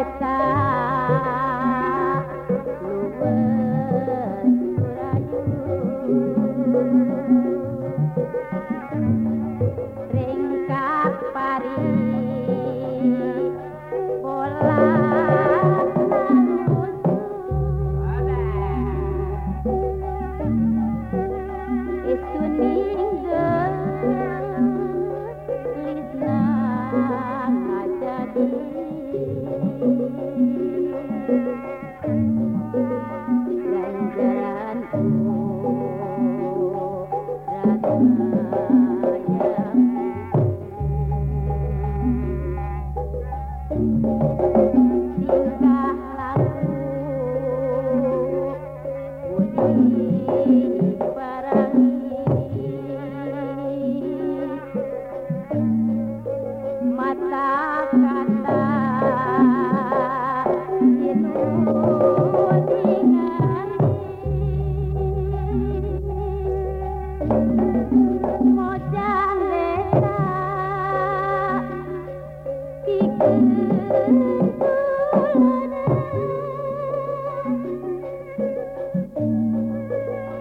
está.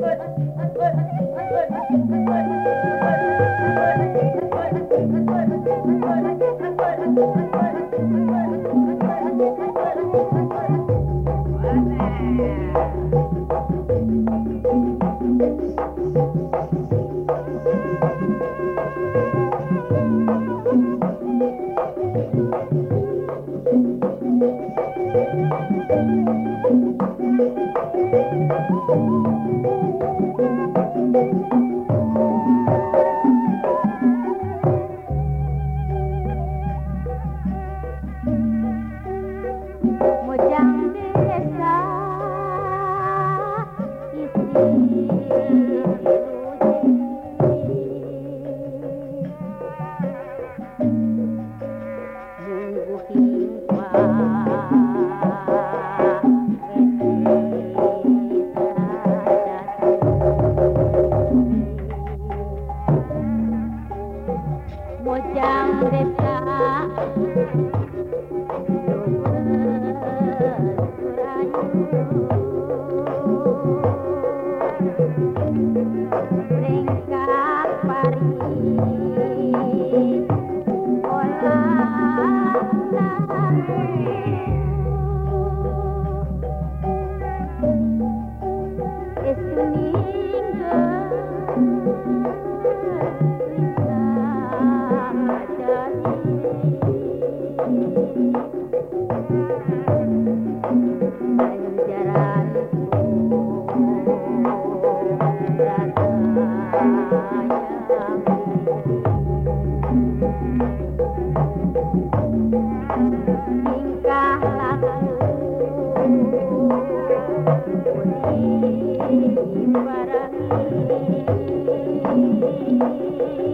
coisa, as coisas. mim.